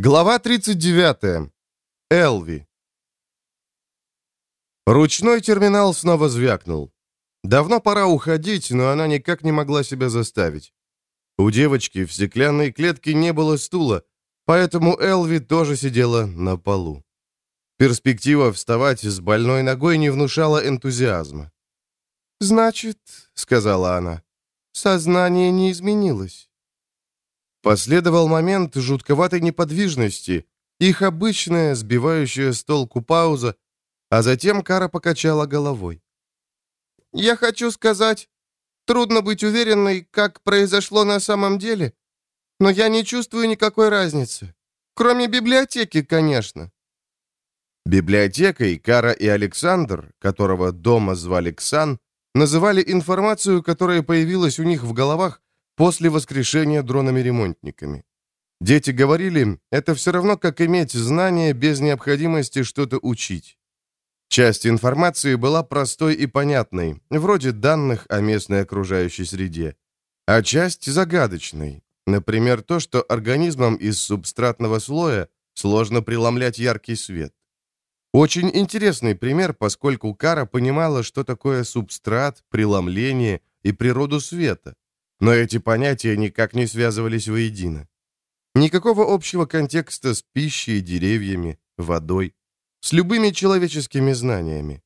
Глава 39. Элви. Ручной терминал снова звякнул. Давно пора уходить, но она никак не могла себя заставить. У девочки в стеклянной клетке не было стула, поэтому Элви тоже сидела на полу. Перспектива вставать с больной ногой не внушала энтузиазма. «Значит, — сказала она, — сознание не изменилось». Последовал момент жутковатой неподвижности, их обычная, сбивающая с толку пауза, а затем Кара покачала головой. «Я хочу сказать, трудно быть уверенной, как произошло на самом деле, но я не чувствую никакой разницы. Кроме библиотеки, конечно». Библиотекой Кара и Александр, которого дома звали Ксан, называли информацию, которая появилась у них в головах после воскрешения дронами-ремонтниками. Дети говорили, это все равно, как иметь знания без необходимости что-то учить. Часть информации была простой и понятной, вроде данных о местной окружающей среде, а часть загадочной, например, то, что организмам из субстратного слоя сложно преломлять яркий свет. Очень интересный пример, поскольку Кара понимала, что такое субстрат, преломление и природу света, но эти понятия никак не связывались воедино. Никакого общего контекста с пищей, деревьями, водой, с любыми человеческими знаниями.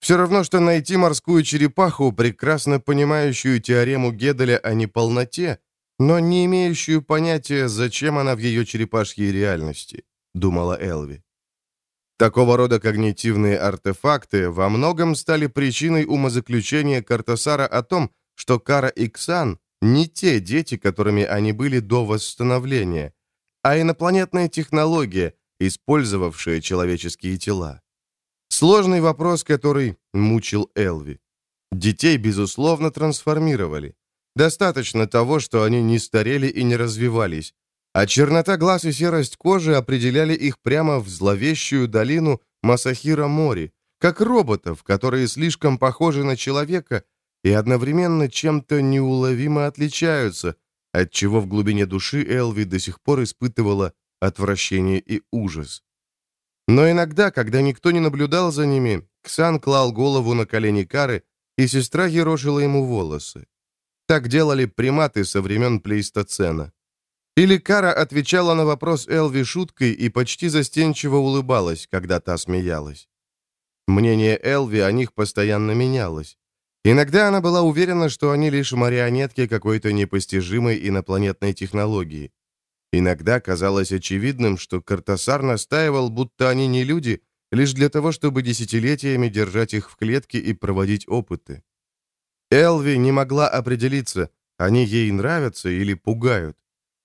Все равно, что найти морскую черепаху, прекрасно понимающую теорему Геделя о неполноте, но не имеющую понятия, зачем она в ее черепашьей реальности, думала Элви. Такого рода когнитивные артефакты во многом стали причиной умозаключения Картасара о том, что Кара и Ксан не те дети, которыми они были до восстановления, а инопланетная технология, использовавшая человеческие тела. Сложный вопрос, который мучил Элви. Детей, безусловно, трансформировали. Достаточно того, что они не старели и не развивались, а чернота глаз и серость кожи определяли их прямо в зловещую долину Масахира-Мори, как роботов, которые слишком похожи на человека и одновременно чем-то неуловимо отличаются, отчего в глубине души Элви до сих пор испытывала отвращение и ужас. Но иногда, когда никто не наблюдал за ними, Ксан клал голову на колени Кары, и сестра ерошила ему волосы. Так делали приматы со времен Плейстоцена. Или Кара отвечала на вопрос Элви шуткой и почти застенчиво улыбалась, когда та смеялась. Мнение Элви о них постоянно менялось. Иногда она была уверена, что они лишь марионетки какой-то непостижимой инопланетной технологии. Иногда казалось очевидным, что Картасар настаивал, будто они не люди, лишь для того, чтобы десятилетиями держать их в клетке и проводить опыты. Элви не могла определиться, они ей нравятся или пугают.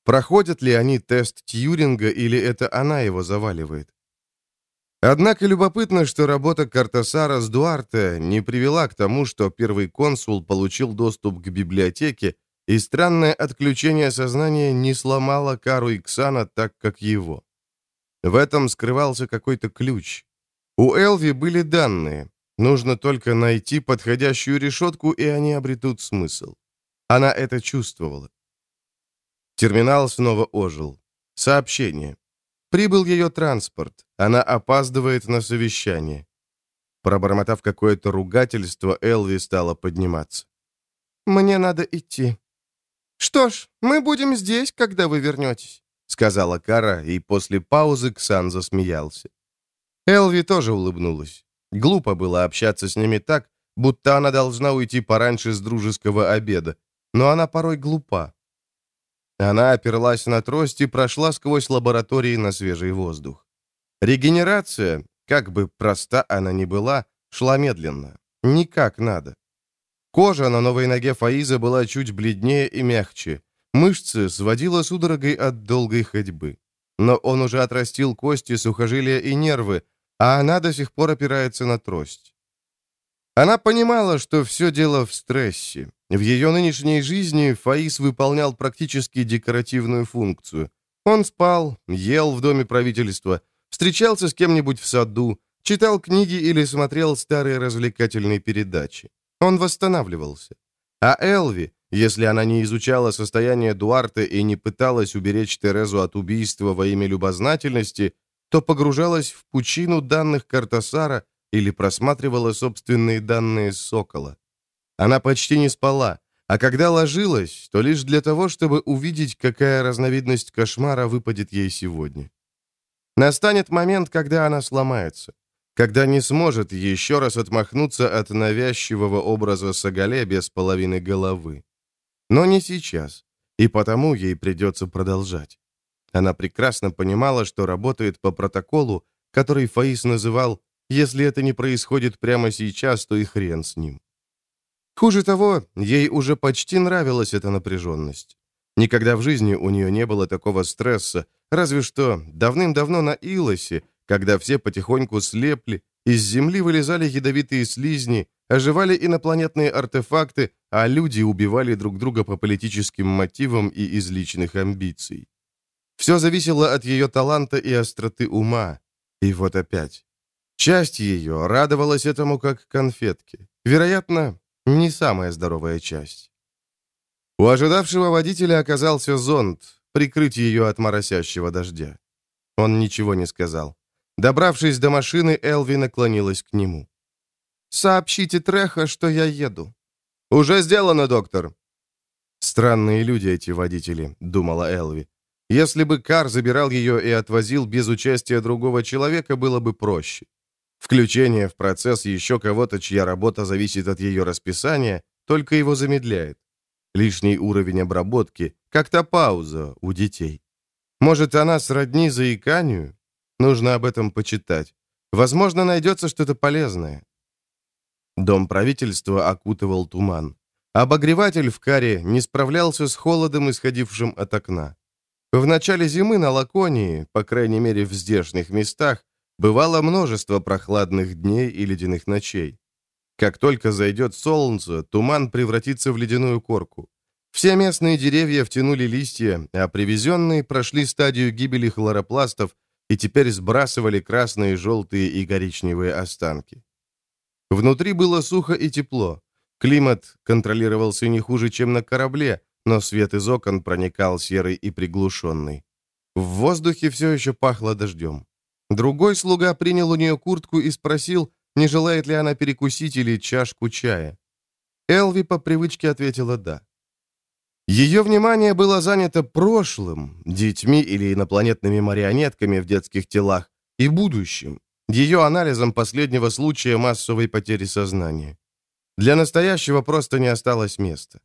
Проходят ли они тест Тьюринга или это она его заваливает? Однако любопытно, что работа Картасара с Дуарте не привела к тому, что первый консул получил доступ к библиотеке, и странное отключение сознания не сломало Кару Иксана так, как его. В этом скрывался какой-то ключ. У Элви были данные. Нужно только найти подходящую решетку, и они обретут смысл. Она это чувствовала. Терминал снова ожил. Сообщение. Прибыл ее транспорт. Она опаздывает на совещание. Пробормотав какое-то ругательство, Элви стала подниматься. «Мне надо идти». «Что ж, мы будем здесь, когда вы вернетесь», — сказала Кара, и после паузы Ксан засмеялся. Элви тоже улыбнулась. Глупо было общаться с ними так, будто она должна уйти пораньше с дружеского обеда, но она порой глупа. Она оперлась на трость и прошла сквозь лаборатории на свежий воздух. Регенерация, как бы проста она ни была, шла медленно. Никак надо. Кожа на новой ноге Фаиза была чуть бледнее и мягче. Мышцы сводила судорогой от долгой ходьбы. Но он уже отрастил кости, сухожилия и нервы, а она до сих пор опирается на трость. Она понимала, что все дело в стрессе. В ее нынешней жизни Фаис выполнял практически декоративную функцию. Он спал, ел в доме правительства, встречался с кем-нибудь в саду, читал книги или смотрел старые развлекательные передачи. Он восстанавливался. А Элви, если она не изучала состояние Дуарте и не пыталась уберечь Терезу от убийства во имя любознательности, то погружалась в пучину данных Картасара или просматривала собственные данные Сокола. Она почти не спала, а когда ложилась, то лишь для того, чтобы увидеть, какая разновидность кошмара выпадет ей сегодня. Настанет момент, когда она сломается, когда не сможет еще раз отмахнуться от навязчивого образа Сагале без половины головы. Но не сейчас, и потому ей придется продолжать. Она прекрасно понимала, что работает по протоколу, который Фаис называл «если это не происходит прямо сейчас, то и хрен с ним». Хуже того, ей уже почти нравилась эта напряженность. Никогда в жизни у нее не было такого стресса, разве что давным-давно на Илосе, когда все потихоньку слепли, из земли вылезали ядовитые слизни, оживали инопланетные артефакты, а люди убивали друг друга по политическим мотивам и из личных амбиций. Все зависело от ее таланта и остроты ума. И вот опять. Часть ее радовалась этому как конфетке. Вероятно, не самая здоровая часть. У ожидавшего водителя оказался зонт, прикрыть ее от моросящего дождя. Он ничего не сказал. Добравшись до машины, Элви наклонилась к нему. «Сообщите Треха, что я еду». «Уже сделано, доктор». «Странные люди эти водители», — думала Элви. «Если бы Кар забирал ее и отвозил без участия другого человека, было бы проще. Включение в процесс еще кого-то, чья работа зависит от ее расписания, только его замедляет. Лишний уровень обработки, как-то пауза у детей. Может, она сродни заиканию? Нужно об этом почитать. Возможно, найдется что-то полезное. Дом правительства окутывал туман. Обогреватель в каре не справлялся с холодом, исходившим от окна. В начале зимы на Лаконии, по крайней мере в здешних местах, Бывало множество прохладных дней и ледяных ночей. Как только зайдет солнце, туман превратится в ледяную корку. Все местные деревья втянули листья, а привезенные прошли стадию гибели хлоропластов и теперь сбрасывали красные, желтые и коричневые останки. Внутри было сухо и тепло. Климат контролировался не хуже, чем на корабле, но свет из окон проникал серый и приглушенный. В воздухе все еще пахло дождем. Другой слуга принял у нее куртку и спросил, не желает ли она перекусить или чашку чая. Элви по привычке ответила «да». Ее внимание было занято прошлым, детьми или инопланетными марионетками в детских телах, и будущим, ее анализом последнего случая массовой потери сознания. Для настоящего просто не осталось места.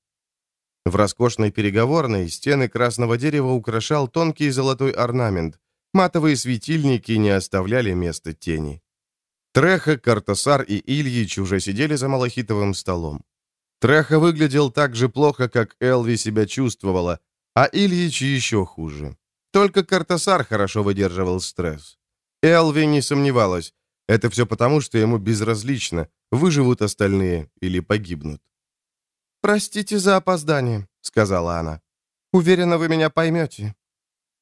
В роскошной переговорной стены красного дерева украшал тонкий золотой орнамент, Матовые светильники не оставляли места тени. Треха, Картасар и Ильич уже сидели за малахитовым столом. Треха выглядел так же плохо, как Элви себя чувствовала, а Ильич еще хуже. Только Картасар хорошо выдерживал стресс. Элви не сомневалась. Это все потому, что ему безразлично, выживут остальные или погибнут. «Простите за опоздание», — сказала она. «Уверена, вы меня поймете».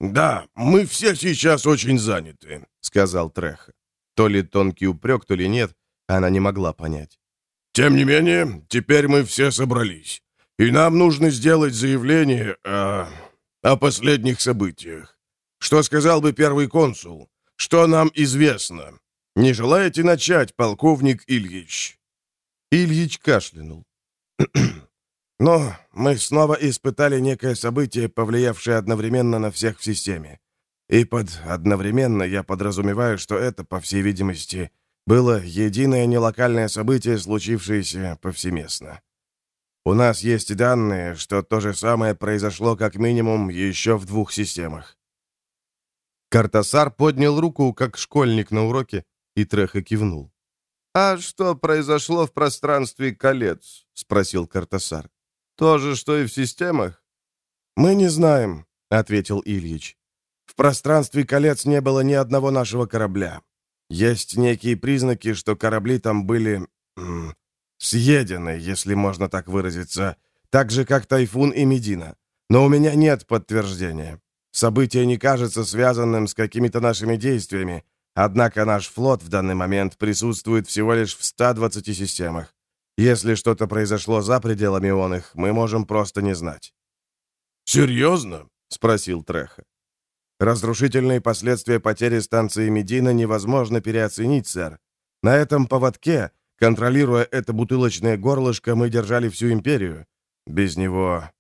«Да, мы все сейчас очень заняты», — сказал Треха. То ли тонкий упрек, то ли нет, она не могла понять. «Тем не менее, теперь мы все собрались, и нам нужно сделать заявление о... о последних событиях. Что сказал бы первый консул? Что нам известно? Не желаете начать, полковник Ильич?» Ильич кашлянул. Но мы снова испытали некое событие, повлиявшее одновременно на всех в системе. И под «одновременно» я подразумеваю, что это, по всей видимости, было единое нелокальное событие, случившееся повсеместно. У нас есть данные, что то же самое произошло как минимум еще в двух системах. Картасар поднял руку, как школьник на уроке, и Треха кивнул. «А что произошло в пространстве колец?» — спросил Картасар. То же, что и в системах?» «Мы не знаем», — ответил Ильич. «В пространстве колец не было ни одного нашего корабля. Есть некие признаки, что корабли там были... Съедены, если можно так выразиться, так же, как Тайфун и Медина. Но у меня нет подтверждения. Событие не кажется связанным с какими-то нашими действиями, однако наш флот в данный момент присутствует всего лишь в 120 системах. Если что-то произошло за пределами он их, мы можем просто не знать». «Серьезно?» — спросил Треха. «Разрушительные последствия потери станции Медина невозможно переоценить, сэр. На этом поводке, контролируя это бутылочное горлышко, мы держали всю империю. Без него...»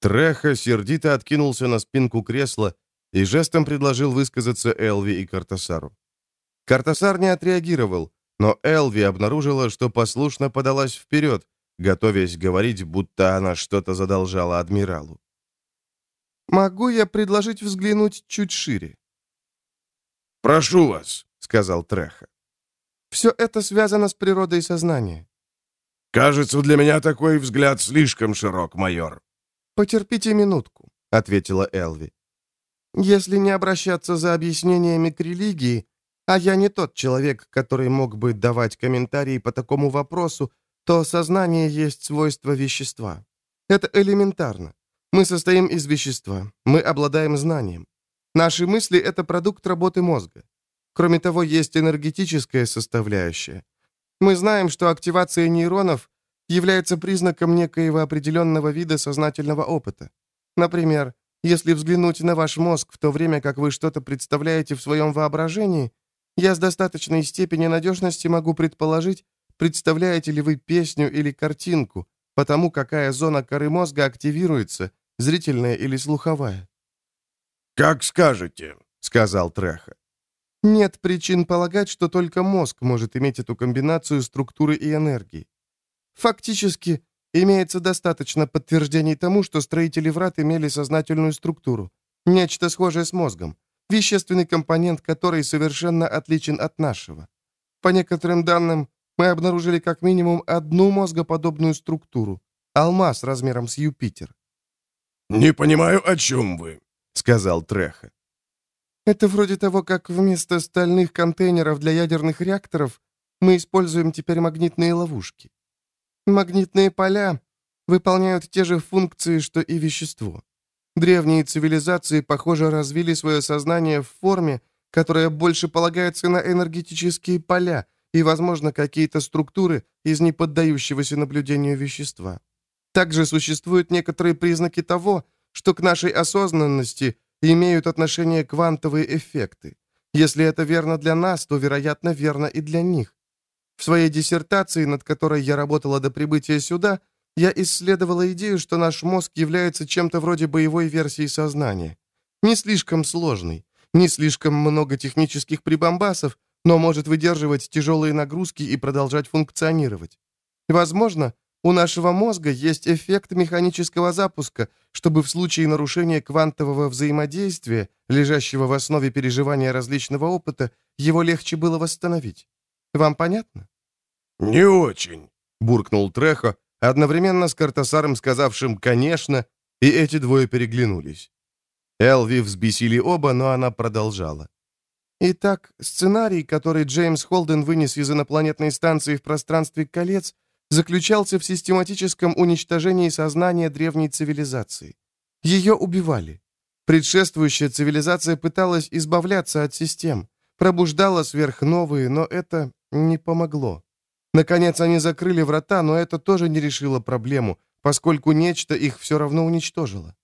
Треха сердито откинулся на спинку кресла и жестом предложил высказаться Элви и Картасару. Картасар не отреагировал, но Элви обнаружила, что послушно подалась вперед, готовясь говорить, будто она что-то задолжала адмиралу. «Могу я предложить взглянуть чуть шире?» «Прошу вас», — сказал Треха. «Все это связано с природой сознания». «Кажется, для меня такой взгляд слишком широк, майор». «Потерпите минутку», — ответила Элви. «Если не обращаться за объяснениями к религии, а я не тот человек, который мог бы давать комментарии по такому вопросу, то сознание есть свойство вещества. Это элементарно. Мы состоим из вещества, мы обладаем знанием. Наши мысли — это продукт работы мозга. Кроме того, есть энергетическая составляющая. Мы знаем, что активация нейронов является признаком некоего определенного вида сознательного опыта. Например, если взглянуть на ваш мозг в то время, как вы что-то представляете в своем воображении, я с достаточной степенью надежности могу предположить, представляете ли вы песню или картинку, потому какая зона коры мозга активируется, зрительная или слуховая. «Как скажете», — сказал Треха. Нет причин полагать, что только мозг может иметь эту комбинацию структуры и энергии. Фактически, имеется достаточно подтверждений тому, что строители врат имели сознательную структуру, нечто схожее с мозгом, вещественный компонент которой совершенно отличен от нашего. По некоторым данным, мы обнаружили как минимум одну мозгоподобную структуру — алмаз размером с Юпитер. «Не понимаю, о чем вы», — сказал Треха. Это вроде того, как вместо стальных контейнеров для ядерных реакторов мы используем теперь магнитные ловушки. Магнитные поля выполняют те же функции, что и вещество. Древние цивилизации, похоже, развили свое сознание в форме, которая больше полагается на энергетические поля и, возможно, какие-то структуры из неподдающегося наблюдению вещества. Также существуют некоторые признаки того, что к нашей осознанности имеют отношение квантовые эффекты. Если это верно для нас, то, вероятно, верно и для них. В своей диссертации, над которой я работала до прибытия сюда, я исследовала идею, что наш мозг является чем-то вроде боевой версии сознания. Не слишком сложный, не слишком много технических прибамбасов, но может выдерживать тяжелые нагрузки и продолжать функционировать. Возможно, у нашего мозга есть эффект механического запуска, чтобы в случае нарушения квантового взаимодействия, лежащего в основе переживания различного опыта, его легче было восстановить. Вам понятно? «Не очень», — буркнул Трехо, одновременно с Картасаром сказавшим «конечно», и эти двое переглянулись. Элви взбесили оба, но она продолжала. Итак, сценарий, который Джеймс Холден вынес из инопланетной станции в пространстве колец, заключался в систематическом уничтожении сознания древней цивилизации. Ее убивали. Предшествующая цивилизация пыталась избавляться от систем, пробуждала сверхновые, но это не помогло. Наконец они закрыли врата, но это тоже не решило проблему, поскольку нечто их все равно уничтожило.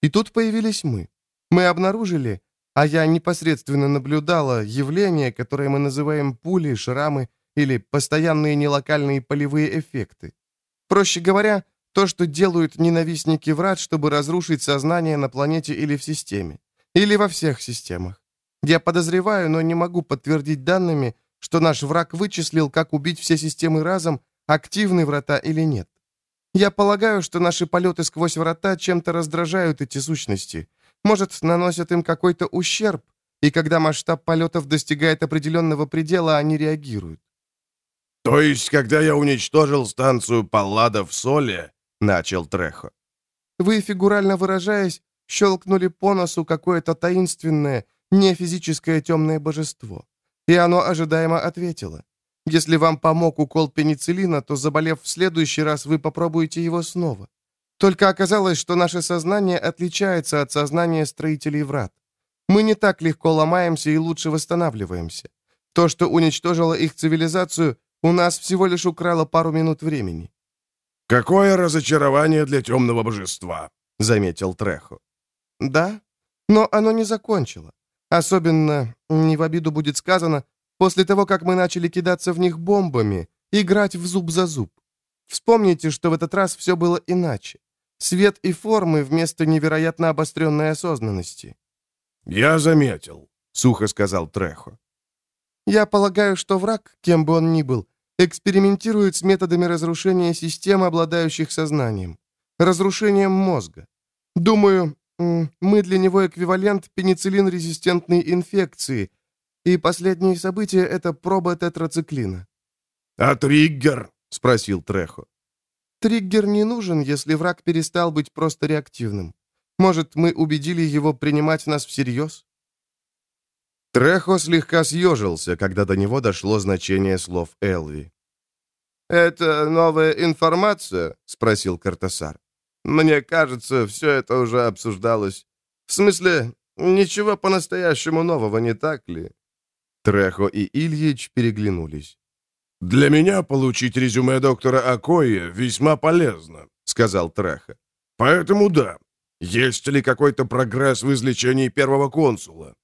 И тут появились мы. Мы обнаружили, а я непосредственно наблюдала явление, которое мы называем пули, шрамы или постоянные нелокальные полевые эффекты. Проще говоря, то, что делают ненавистники врат, чтобы разрушить сознание на планете или в системе. Или во всех системах. Я подозреваю, но не могу подтвердить данными, что наш враг вычислил, как убить все системы разом, активны врата или нет. Я полагаю, что наши полеты сквозь врата чем-то раздражают эти сущности. Может, наносят им какой-то ущерб, и когда масштаб полетов достигает определенного предела, они реагируют. «То есть, когда я уничтожил станцию Паллада в Соле?» — начал Трехо. «Вы, фигурально выражаясь, щелкнули по носу какое-то таинственное, нефизическое темное божество. И оно ожидаемо ответило. Если вам помог укол пенициллина, то, заболев в следующий раз, вы попробуете его снова. Только оказалось, что наше сознание отличается от сознания строителей врат. Мы не так легко ломаемся и лучше восстанавливаемся. То, что уничтожило их цивилизацию, У нас всего лишь украло пару минут времени». «Какое разочарование для темного божества», — заметил Трехо. «Да, но оно не закончило. Особенно, не в обиду будет сказано, после того, как мы начали кидаться в них бомбами, играть в зуб за зуб. Вспомните, что в этот раз все было иначе. Свет и формы вместо невероятно обостренной осознанности. «Я заметил», — сухо сказал Трехо. «Я полагаю, что враг, кем бы он ни был, экспериментирует с методами разрушения систем, обладающих сознанием, разрушением мозга. Думаю, мы для него эквивалент пенициллин-резистентной инфекции, и последние события — это проба тетрациклина». «А триггер?» — спросил Трехо. «Триггер не нужен, если враг перестал быть просто реактивным. Может, мы убедили его принимать нас всерьез?» Трехо слегка съежился, когда до него дошло значение слов Элви. «Это новая информация?» — спросил Картасар. «Мне кажется, все это уже обсуждалось. В смысле, ничего по-настоящему нового, не так ли?» Трехо и Ильич переглянулись. «Для меня получить резюме доктора Акоя весьма полезно», — сказал Трехо. «Поэтому да. Есть ли какой-то прогресс в излечении первого консула?»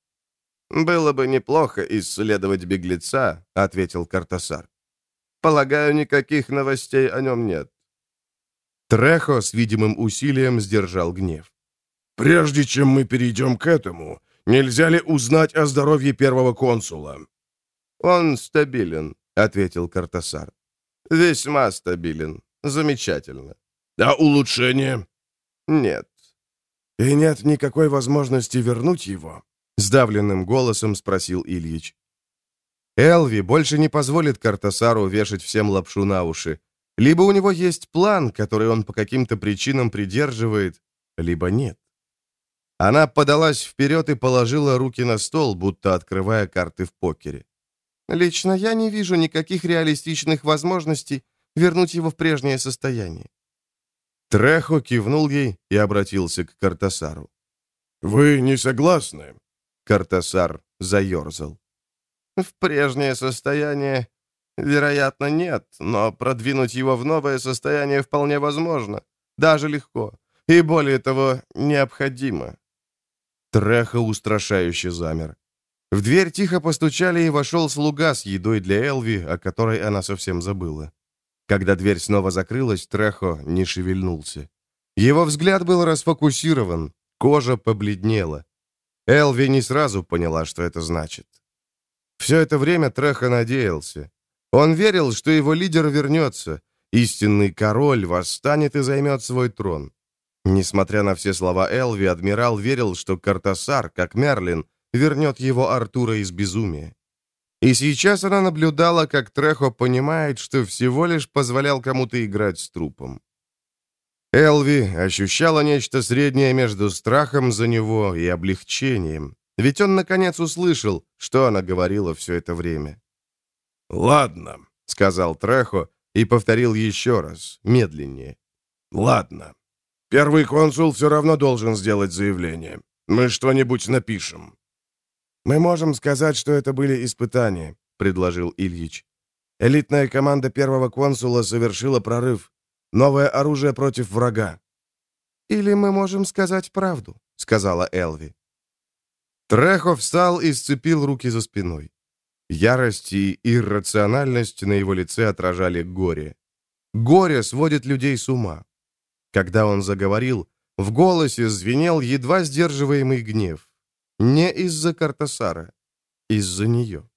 «Было бы неплохо исследовать беглеца», — ответил Картасар. «Полагаю, никаких новостей о нем нет». Трехо с видимым усилием сдержал гнев. «Прежде чем мы перейдем к этому, нельзя ли узнать о здоровье первого консула?» «Он стабилен», — ответил Картасар. «Весьма стабилен. Замечательно». «А улучшение?» «Нет». «И нет никакой возможности вернуть его?» — сдавленным голосом спросил Ильич. Элви больше не позволит Картасару вешать всем лапшу на уши. Либо у него есть план, который он по каким-то причинам придерживает, либо нет. Она подалась вперед и положила руки на стол, будто открывая карты в покере. Лично я не вижу никаких реалистичных возможностей вернуть его в прежнее состояние. Трехо кивнул ей и обратился к Картасару. «Вы не согласны?» Картасар заерзал. «В прежнее состояние, вероятно, нет, но продвинуть его в новое состояние вполне возможно, даже легко, и более того, необходимо». Трехо устрашающе замер. В дверь тихо постучали, и вошел слуга с едой для Элви, о которой она совсем забыла. Когда дверь снова закрылась, Трехо не шевельнулся. Его взгляд был расфокусирован, кожа побледнела. Элви не сразу поняла, что это значит. Все это время Трехо надеялся. Он верил, что его лидер вернется, истинный король восстанет и займет свой трон. Несмотря на все слова Элви, адмирал верил, что Картасар, как Мерлин, вернет его Артура из безумия. И сейчас она наблюдала, как Трехо понимает, что всего лишь позволял кому-то играть с трупом. Элви ощущала нечто среднее между страхом за него и облегчением, ведь он, наконец, услышал, что она говорила все это время. «Ладно», — сказал Трехо и повторил еще раз, медленнее. «Ладно. Первый консул все равно должен сделать заявление. Мы что-нибудь напишем». «Мы можем сказать, что это были испытания», — предложил Ильич. «Элитная команда первого консула совершила прорыв. Новое оружие против врага». «Или мы можем сказать правду», — сказала Элви. Трехо встал и сцепил руки за спиной. Ярость и иррациональность на его лице отражали горе. Горе сводит людей с ума. Когда он заговорил, в голосе звенел едва сдерживаемый гнев. Не из-за Картасара, из-за нее.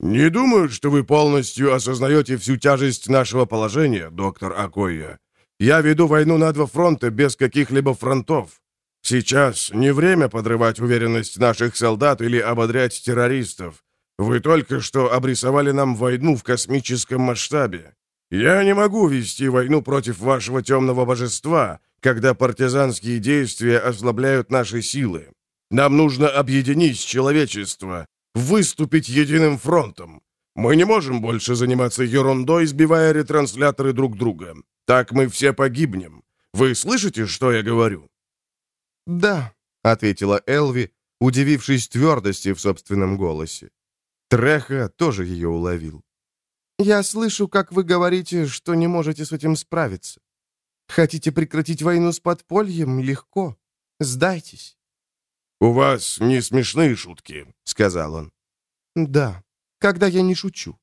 «Не думаю, что вы полностью осознаете всю тяжесть нашего положения, доктор Акоя. Я веду войну на два фронта без каких-либо фронтов. Сейчас не время подрывать уверенность наших солдат или ободрять террористов. Вы только что обрисовали нам войну в космическом масштабе. Я не могу вести войну против вашего темного божества, когда партизанские действия ослабляют наши силы. Нам нужно объединить человечество, выступить единым фронтом. Мы не можем больше заниматься ерундой, сбивая ретрансляторы друг друга. Так мы все погибнем. Вы слышите, что я говорю?» «Да», — ответила Элви, удивившись твердости в собственном голосе. Треха тоже ее уловил. Я слышу, как вы говорите, что не можете с этим справиться. Хотите прекратить войну с подпольем? Легко. Сдайтесь». «У вас не смешные шутки», — сказал он. «Да, когда я не шучу.